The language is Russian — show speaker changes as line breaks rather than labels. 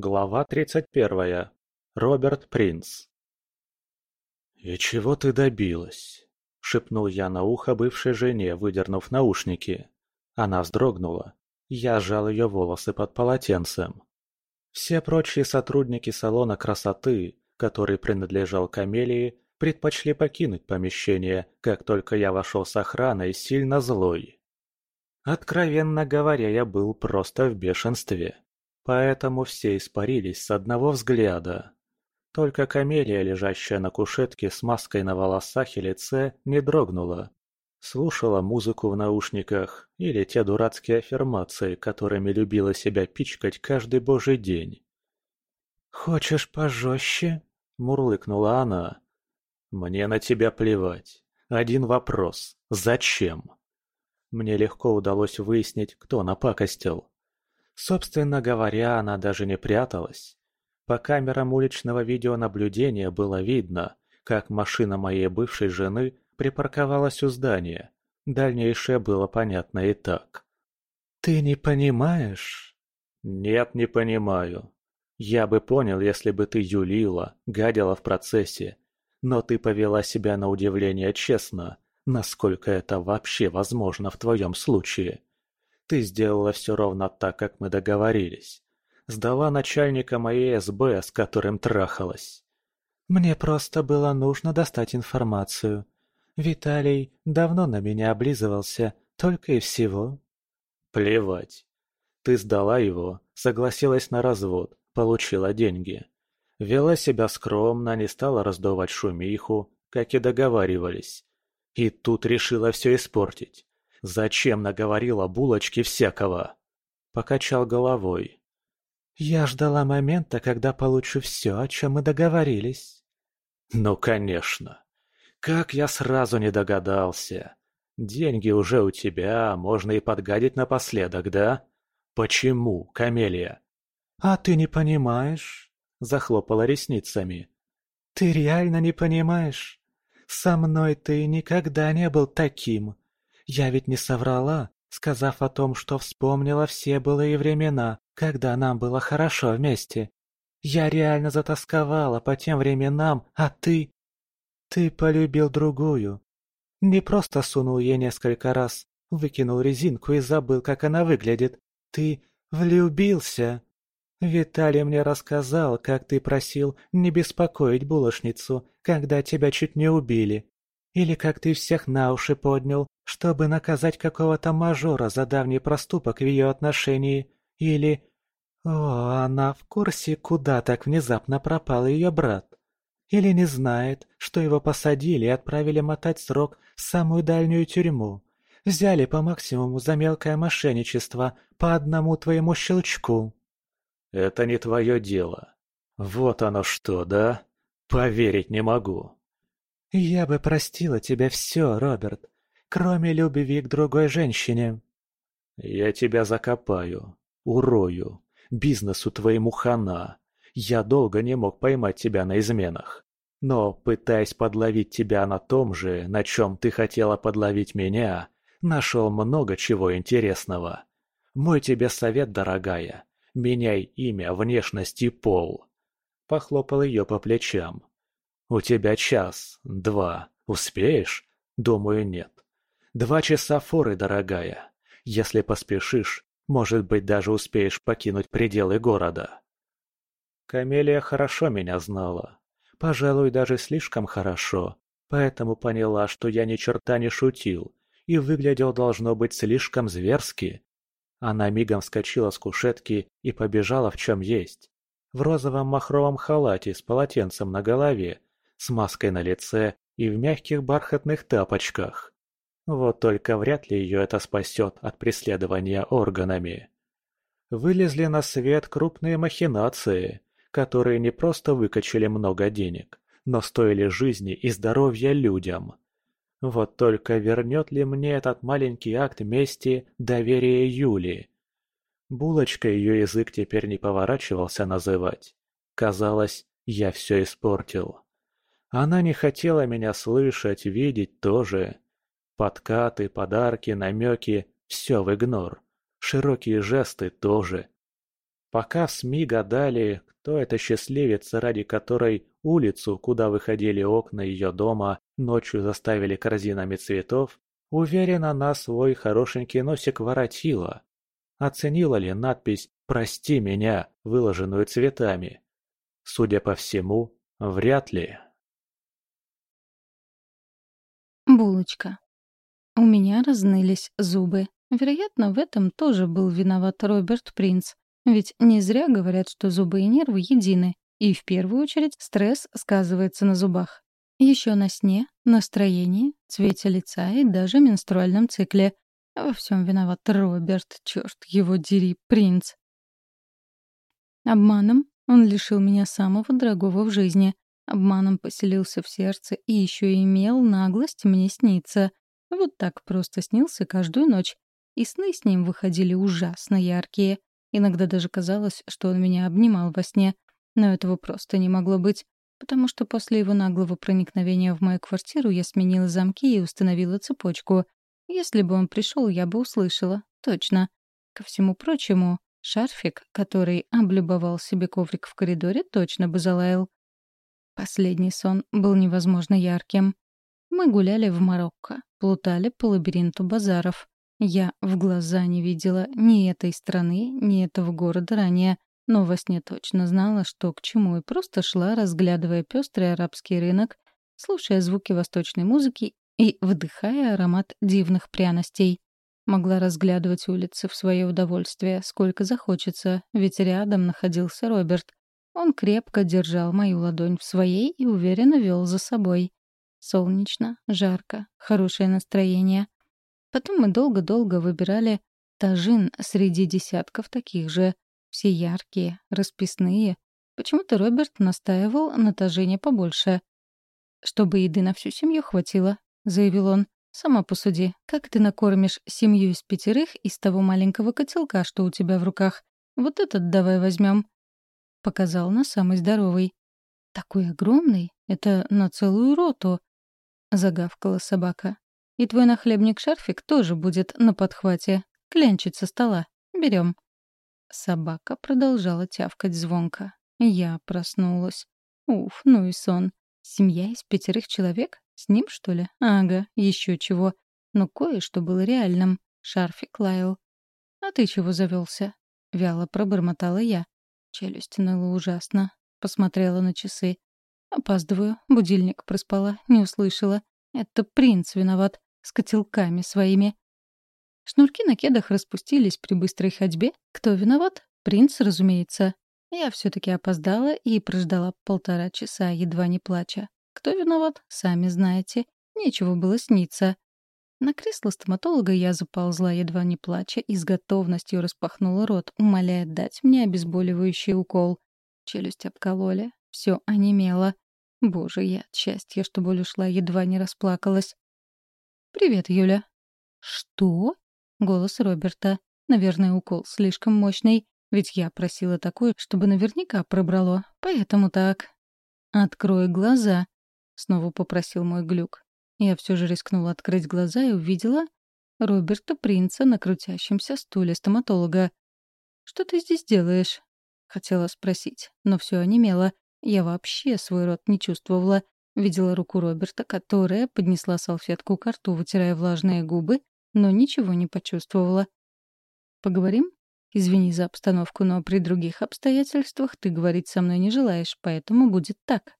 Глава 31. Роберт Принц. «И чего ты добилась?» – шепнул я на ухо бывшей жене, выдернув наушники. Она вздрогнула. Я сжал ее волосы под полотенцем. Все прочие сотрудники салона красоты, который принадлежал Камелии, предпочли покинуть помещение, как только я вошел с охраной, сильно злой. Откровенно говоря, я был просто в бешенстве. Поэтому все испарились с одного взгляда. Только камелия, лежащая на кушетке с маской на волосах и лице, не дрогнула. Слушала музыку в наушниках или те дурацкие аффирмации, которыми любила себя пичкать каждый божий день. «Хочешь пожестче?» – мурлыкнула она. «Мне на тебя плевать. Один вопрос. Зачем?» Мне легко удалось выяснить, кто напакостил. Собственно говоря, она даже не пряталась. По камерам уличного видеонаблюдения было видно, как машина моей бывшей жены припарковалась у здания. Дальнейшее было понятно и так. «Ты не понимаешь?» «Нет, не понимаю. Я бы понял, если бы ты юлила, гадила в процессе. Но ты повела себя на удивление честно, насколько это вообще возможно в твоем случае. Ты сделала все ровно так, как мы договорились. Сдала начальника моей СБ, с которым трахалась. Мне просто было нужно достать информацию. Виталий давно на меня облизывался, только и всего. Плевать. Ты сдала его, согласилась на развод, получила деньги. Вела себя скромно, не стала раздувать шумиху, как и договаривались. И тут решила все испортить. Зачем наговорила булочки всякого? Покачал головой. Я ждала момента, когда получу все, о чем мы договорились. Ну, конечно. Как я сразу не догадался. Деньги уже у тебя, можно и подгадить напоследок, да? Почему, Камелия? А ты не понимаешь? Захлопала ресницами. Ты реально не понимаешь? Со мной ты никогда не был таким. Я ведь не соврала, сказав о том, что вспомнила все былые времена, когда нам было хорошо вместе. Я реально затасковала по тем временам, а ты... Ты полюбил другую. Не просто сунул ей несколько раз, выкинул резинку и забыл, как она выглядит. Ты влюбился. Виталий мне рассказал, как ты просил не беспокоить булочницу, когда тебя чуть не убили. Или как ты всех на уши поднял, чтобы наказать какого-то мажора за давний проступок в ее отношении. Или... О, она в курсе, куда так внезапно пропал ее брат. Или не знает, что его посадили и отправили мотать срок в самую дальнюю тюрьму. Взяли по максимуму за мелкое мошенничество по одному твоему щелчку. Это не твое дело. Вот оно что, да? Поверить не могу. «Я бы простила тебе все, Роберт, кроме любви к другой женщине». «Я тебя закопаю, урою, бизнесу твоему хана. Я долго не мог поймать тебя на изменах. Но, пытаясь подловить тебя на том же, на чем ты хотела подловить меня, нашел много чего интересного. Мой тебе совет, дорогая, меняй имя, внешность и пол». Похлопал ее по плечам. «У тебя час, два. Успеешь?» «Думаю, нет. Два часа форы, дорогая. Если поспешишь, может быть, даже успеешь покинуть пределы города». Камелия хорошо меня знала. Пожалуй, даже слишком хорошо. Поэтому поняла, что я ни черта не шутил и выглядел должно быть слишком зверски. Она мигом вскочила с кушетки и побежала в чем есть. В розовом махровом халате с полотенцем на голове с маской на лице и в мягких бархатных тапочках. Вот только вряд ли ее это спасет от преследования органами. Вылезли на свет крупные махинации, которые не просто выкачали много денег, но стоили жизни и здоровья людям. Вот только вернет ли мне этот маленький акт мести доверие Юли? Булочка ее язык теперь не поворачивался называть. Казалось, я все испортил. Она не хотела меня слышать, видеть тоже. Подкаты, подарки, намеки – все в игнор. Широкие жесты тоже. Пока в СМИ гадали, кто эта счастливица, ради которой улицу, куда выходили окна ее дома, ночью заставили корзинами цветов, уверен, она свой хорошенький носик воротила. Оценила ли надпись «Прости меня», выложенную цветами? Судя по всему, вряд ли.
Булочка. У меня разнылись зубы. Вероятно, в этом тоже был виноват Роберт Принц. Ведь не зря говорят, что зубы и нервы едины, и в первую очередь стресс сказывается на зубах. Еще на сне, настроении, цвете лица и даже менструальном цикле. Во всем виноват Роберт, черт его дери, принц. Обманом он лишил меня самого дорогого в жизни. Обманом поселился в сердце и еще имел наглость мне сниться. Вот так просто снился каждую ночь. И сны с ним выходили ужасно яркие. Иногда даже казалось, что он меня обнимал во сне. Но этого просто не могло быть, потому что после его наглого проникновения в мою квартиру я сменила замки и установила цепочку. Если бы он пришел, я бы услышала. Точно. Ко всему прочему, шарфик, который облюбовал себе коврик в коридоре, точно бы залаял. Последний сон был невозможно ярким. Мы гуляли в Марокко, плутали по лабиринту базаров. Я в глаза не видела ни этой страны, ни этого города ранее, но во сне точно знала, что к чему, и просто шла, разглядывая пестрый арабский рынок, слушая звуки восточной музыки и вдыхая аромат дивных пряностей. Могла разглядывать улицы в свое удовольствие, сколько захочется, ведь рядом находился Роберт. Он крепко держал мою ладонь в своей и уверенно вел за собой. Солнечно, жарко, хорошее настроение. Потом мы долго-долго выбирали тажин среди десятков таких же. Все яркие, расписные. Почему-то Роберт настаивал на тажине побольше. «Чтобы еды на всю семью хватило», — заявил он. «Сама посуди, как ты накормишь семью из пятерых из того маленького котелка, что у тебя в руках? Вот этот давай возьмем». Показал на самый здоровый. «Такой огромный? Это на целую роту!» — загавкала собака. И твой нахлебник-шарфик тоже будет на подхвате. Клянчить со стола. Берем. Собака продолжала тявкать звонко. Я проснулась. Уф, ну и сон. Семья из пятерых человек? С ним, что ли? Ага, еще чего. Но кое-что было реальным. Шарфик лаял. «А ты чего завелся? Вяло пробормотала я. Челюсть ныла ужасно. Посмотрела на часы. Опаздываю. Будильник проспала. Не услышала. Это принц виноват с котелками своими. Шнурки на кедах распустились при быстрой ходьбе. Кто виноват? Принц, разумеется. Я все-таки опоздала и прождала полтора часа, едва не плача. Кто виноват? Сами знаете. Нечего было сниться. На кресло стоматолога я заползла, едва не плача, и с готовностью распахнула рот, умоляя дать мне обезболивающий укол. Челюсть обкололи. Все онемело. Боже, я от счастья, что боль ушла, едва не расплакалась. «Привет, Юля». «Что?» — голос Роберта. Наверное, укол слишком мощный, ведь я просила такой, чтобы наверняка пробрало, поэтому так. «Открой глаза», — снова попросил мой глюк. Я все же рискнула открыть глаза и увидела Роберта Принца на крутящемся стуле стоматолога. «Что ты здесь делаешь?» — хотела спросить, но все онемело. Я вообще свой рот не чувствовала, Видела руку Роберта, которая поднесла салфетку к рту, вытирая влажные губы, но ничего не почувствовала. «Поговорим?» «Извини за обстановку, но при других обстоятельствах ты говорить со мной не желаешь, поэтому будет так».